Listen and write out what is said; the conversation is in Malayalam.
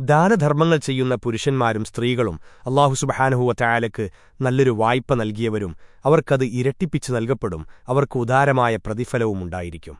ദാനധർമ്മങ്ങൾ ചെയ്യുന്ന പുരുഷന്മാരും സ്ത്രീകളും അള്ളാഹു സുബഹാനുഹുവ നല്ലൊരു വായ്പ നൽകിയവരും അവർക്കത് ഇരട്ടിപ്പിച്ചു നൽകപ്പെടും. അവർക്ക് ഉദാരമായ പ്രതിഫലവുമുണ്ടായിരിക്കും